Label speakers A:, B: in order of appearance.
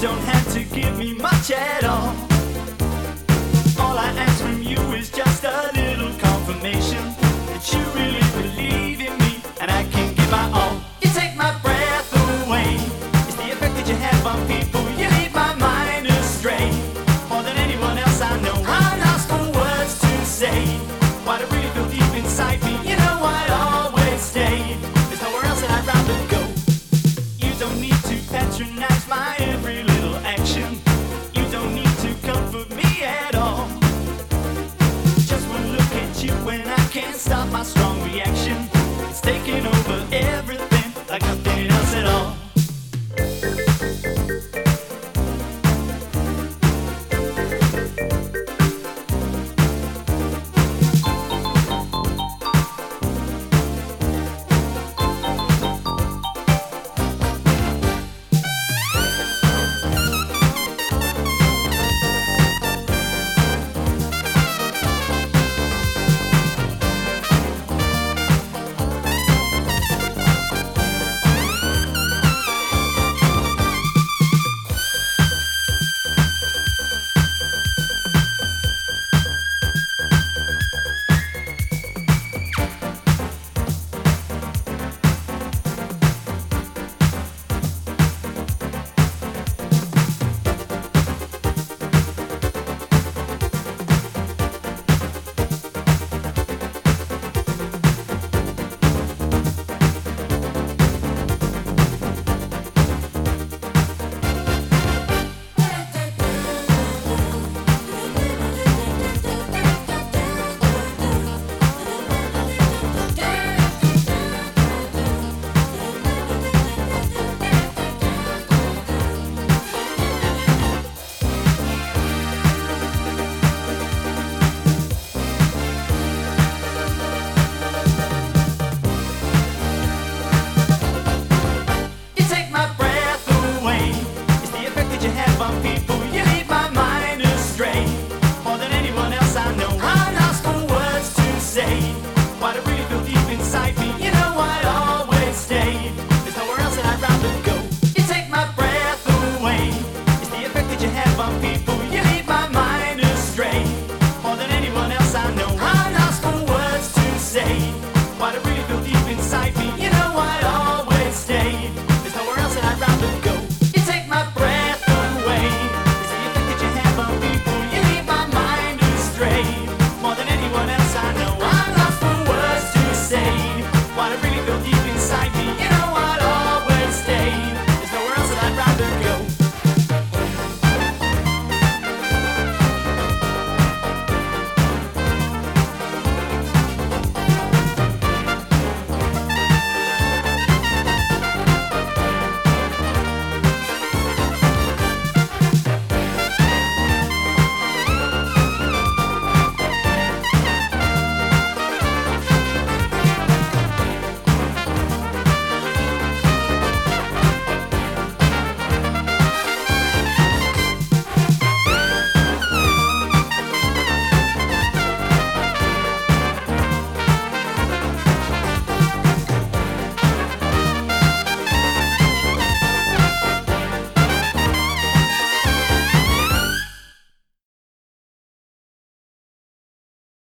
A: don't have to give me much at all. Can't stop my strong reaction. It's taking over. of people.